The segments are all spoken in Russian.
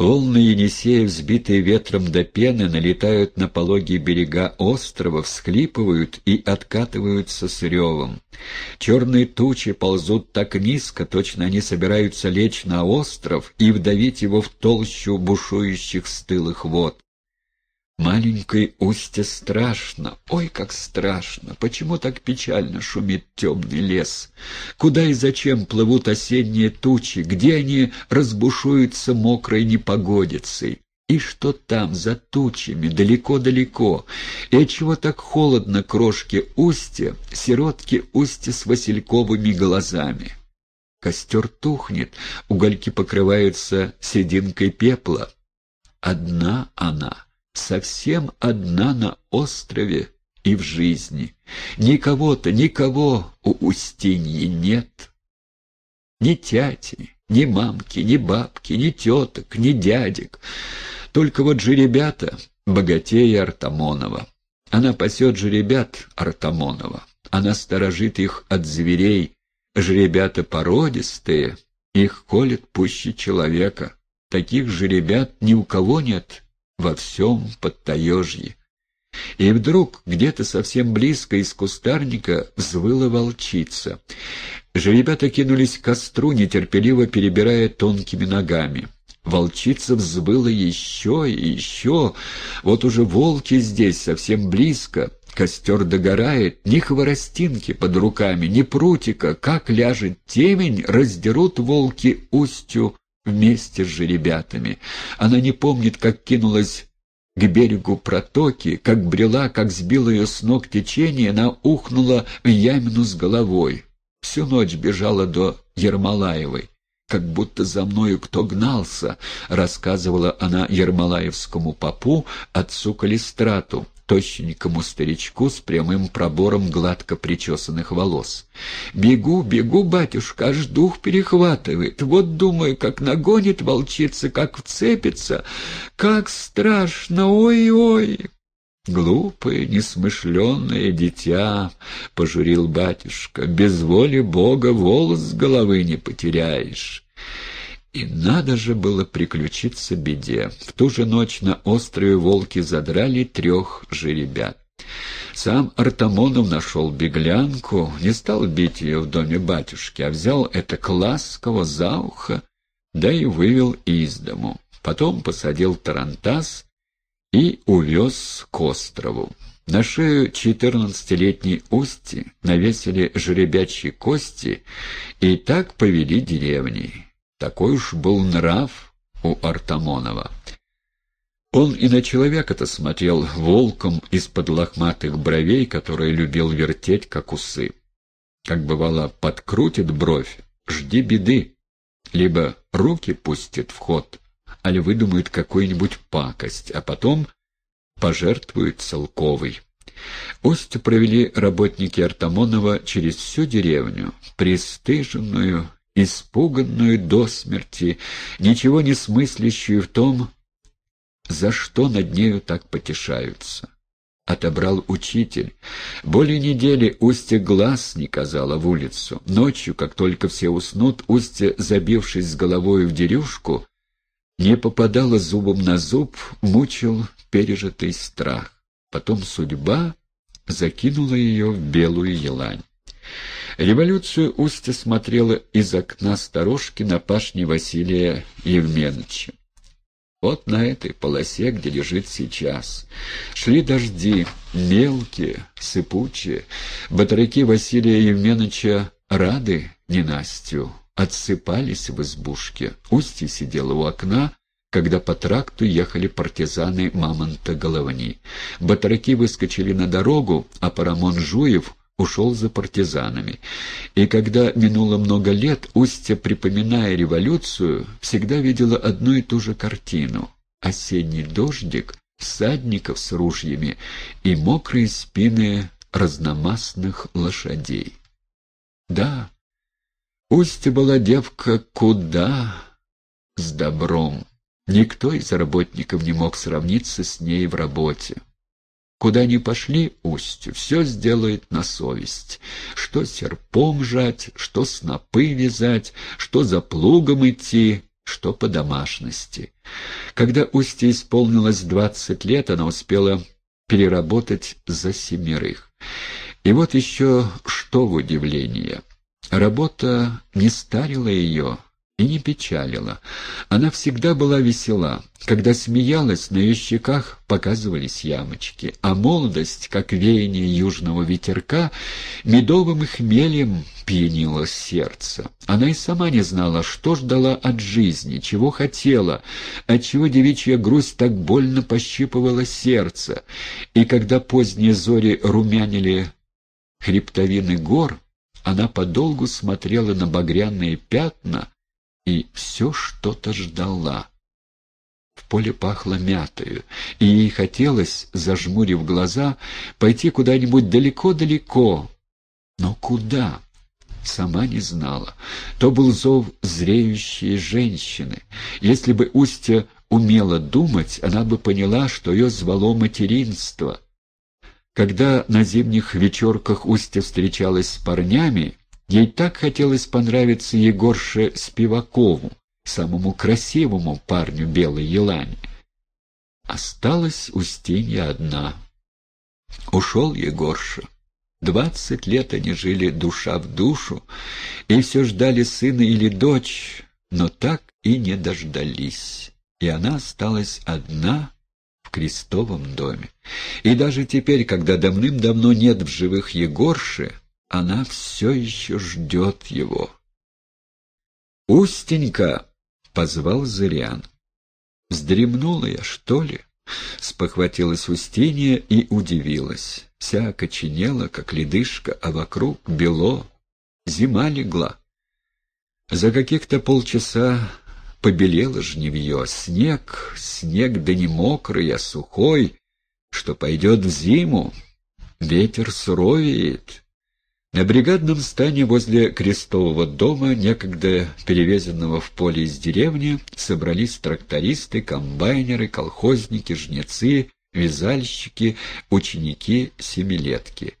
Волны Енисея, взбитые ветром до пены, налетают на пологие берега острова, всхлипывают и откатываются с ревом. Черные тучи ползут так низко, точно они собираются лечь на остров и вдавить его в толщу бушующих стылых вод. Маленькой устье страшно, ой, как страшно! Почему так печально шумит темный лес? Куда и зачем плывут осенние тучи? Где они разбушуются мокрой непогодицей? И что там, за тучами, далеко-далеко? И отчего так холодно крошки устья, сиротки устья с васильковыми глазами? Костер тухнет, угольки покрываются сединкой пепла. Одна она — совсем одна на острове и в жизни. Никого-то, никого у Устиньи нет. Ни тяти, ни мамки, ни бабки, ни теток, ни дядек. Только вот же ребята богатее Артамонова. Она пасет же ребят Артамонова. Она сторожит их от зверей. Жребята породистые, их колет пуще человека. Таких же ребят ни у кого нет во всем Подтаежье. И вдруг где-то совсем близко из кустарника взвыла волчица. Жеребята кинулись к костру, нетерпеливо перебирая тонкими ногами. Волчица взвыла еще и еще. Вот уже волки здесь, совсем близко. Костер догорает, ни хворостинки под руками, ни прутика. Как ляжет темень, раздерут волки устью вместе с жеребятами. Она не помнит, как кинулась к берегу протоки, как брела, как сбила ее с ног течение, она ухнула в ямину с головой. Всю ночь бежала до Ермолаевой. «Как будто за мною кто гнался», — рассказывала она ермолаевскому попу, отцу Калистрату, тощенькому старичку с прямым пробором гладко причесанных волос. «Бегу, бегу, батюшка, аж дух перехватывает. Вот, думаю, как нагонит волчица, как вцепится. Как страшно, ой-ой!» «Глупое, несмышленное дитя», — пожурил батюшка, — «без воли Бога волос с головы не потеряешь». И надо же было приключиться беде. В ту же ночь на острове волки задрали трех жеребят. Сам Артамонов нашел беглянку, не стал бить ее в доме батюшки, а взял это ласково за ухо, да и вывел из дому. Потом посадил тарантас и увез к острову. На шею четырнадцатилетней Усти навесили жеребячьи кости и так повели деревней. Такой уж был нрав у Артамонова. Он и на человека-то смотрел волком из-под лохматых бровей, которые любил вертеть, как усы. Как бывало, подкрутит бровь, жди беды. Либо руки пустит в ход, али выдумает какую-нибудь пакость, а потом пожертвует целковый. Устью провели работники Артамонова через всю деревню, пристыженную испуганную до смерти, ничего не смыслящую в том, за что над нею так потешаются. Отобрал учитель. Более недели Устья глаз не казала в улицу. Ночью, как только все уснут, Устья, забившись с головой в дерюшку, не попадала зубом на зуб, мучил пережитый страх. Потом судьба закинула ее в белую елань. Революцию Устья смотрела из окна сторожки на пашне Василия Евменовича. Вот на этой полосе, где лежит сейчас. Шли дожди, мелкие, сыпучие. Батаряки Василия Евменовича рады ненастью, отсыпались в избушке. Устье сидела у окна, когда по тракту ехали партизаны Мамонта-Головни. Батраки выскочили на дорогу, а Парамон Жуев ушел за партизанами. И когда минуло много лет, Устья, припоминая революцию, всегда видела одну и ту же картину — осенний дождик, всадников с ружьями и мокрые спины разномастных лошадей. Да, Устья была девка куда с добром. Никто из работников не мог сравниться с ней в работе. Куда ни пошли устью, все сделает на совесть. Что серпом жать, что снопы вязать, что за плугом идти, что по домашности. Когда Устье исполнилось двадцать лет, она успела переработать за семерых. И вот еще что в удивление. Работа не старила ее, и не печалила. Она всегда была весела. Когда смеялась, на ее щеках показывались ямочки, а молодость, как веяние южного ветерка, медовым хмелем пьянила сердце. Она и сама не знала, что ждала от жизни, чего хотела, отчего девичья грусть так больно пощипывала сердце. И когда поздние зори румянили хребтовины гор, она подолгу смотрела на багряные пятна, и все что-то ждала. В поле пахло мятою, и ей хотелось, зажмурив глаза, пойти куда-нибудь далеко-далеко. Но куда? Сама не знала. То был зов зреющей женщины. Если бы Устья умела думать, она бы поняла, что ее звало материнство. Когда на зимних вечерках Устья встречалась с парнями, Ей так хотелось понравиться Егорше Спивакову, самому красивому парню Белой Елани. Осталась Устинья одна. Ушел Егорша. Двадцать лет они жили душа в душу, и все ждали сына или дочь, но так и не дождались. И она осталась одна в крестовом доме. И даже теперь, когда давным-давно нет в живых Егорши, она все еще ждет его. «Устенька!» — позвал Зырян. «Вздремнула я, что ли?» — спохватилась Устинья и удивилась. Вся окоченела, как ледышка, а вокруг бело. Зима легла. За каких-то полчаса побелело жневье. Снег, снег да не мокрый, а сухой, что пойдет в зиму. Ветер суровеет, на бригадном стане возле крестового дома, некогда перевезенного в поле из деревни, собрались трактористы, комбайнеры, колхозники, жнецы, вязальщики, ученики, семилетки.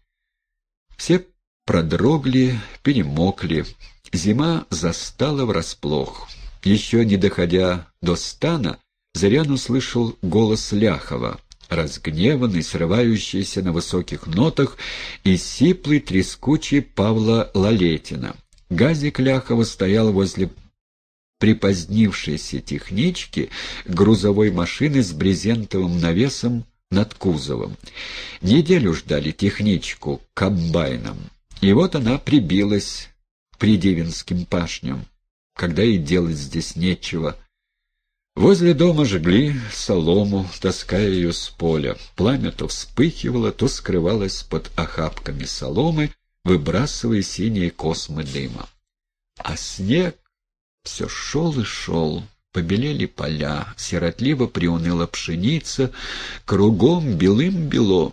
Все продрогли, перемокли. Зима застала врасплох. Еще не доходя до стана, Зарян услышал голос Ляхова разгневанный, срывающийся на высоких нотах, и сиплый, трескучий Павла Лалетина. Газик Ляхова стоял возле припозднившейся технички грузовой машины с брезентовым навесом над кузовом. Неделю ждали техничку комбайном, и вот она прибилась к придивинским пашням, когда и делать здесь нечего — Возле дома жгли солому, таская ее с поля. Пламя то вспыхивало, то скрывалось под охапками соломы, выбрасывая синие космы дыма. А снег все шел и шел, побелели поля, сиротливо приуныла пшеница, кругом белым-бело.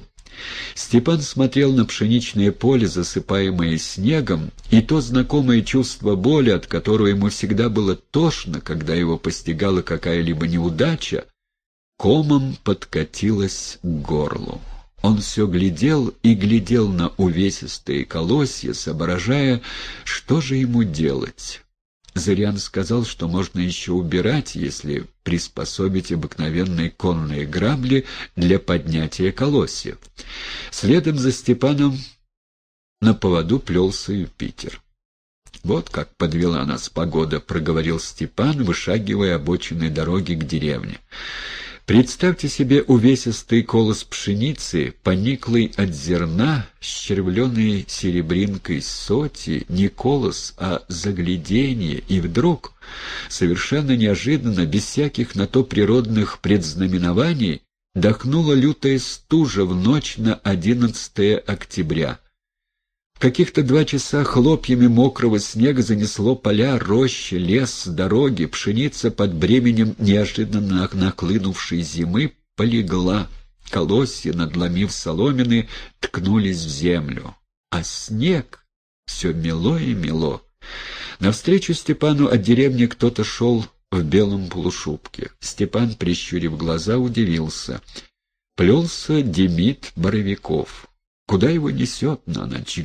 Степан смотрел на пшеничное поле, засыпаемое снегом, и то знакомое чувство боли, от которого ему всегда было тошно, когда его постигала какая-либо неудача, комом подкатилось к горлу. Он все глядел и глядел на увесистые колосья, соображая, что же ему делать. Зырян сказал, что можно еще убирать, если приспособить обыкновенные конные грабли для поднятия колосьев. Следом за Степаном на поводу плелся Юпитер. «Вот как подвела нас погода», — проговорил Степан, вышагивая обочиной дороги к деревне. Представьте себе увесистый колос пшеницы, пониклый от зерна, щервленный серебринкой соти, не колос, а загляденье, и вдруг, совершенно неожиданно, без всяких на то природных предзнаменований, дохнула лютая стужа в ночь на 11 октября — каких-то два часа хлопьями мокрого снега занесло поля, рощи, лес, дороги, пшеница под бременем неожиданно наклынувшей зимы полегла, колосья, надломив соломины, ткнулись в землю. А снег все мело и мело. Навстречу Степану от деревни кто-то шел в белом полушубке. Степан, прищурив глаза, удивился. Плелся Демид Боровиков. Куда его несет на ночь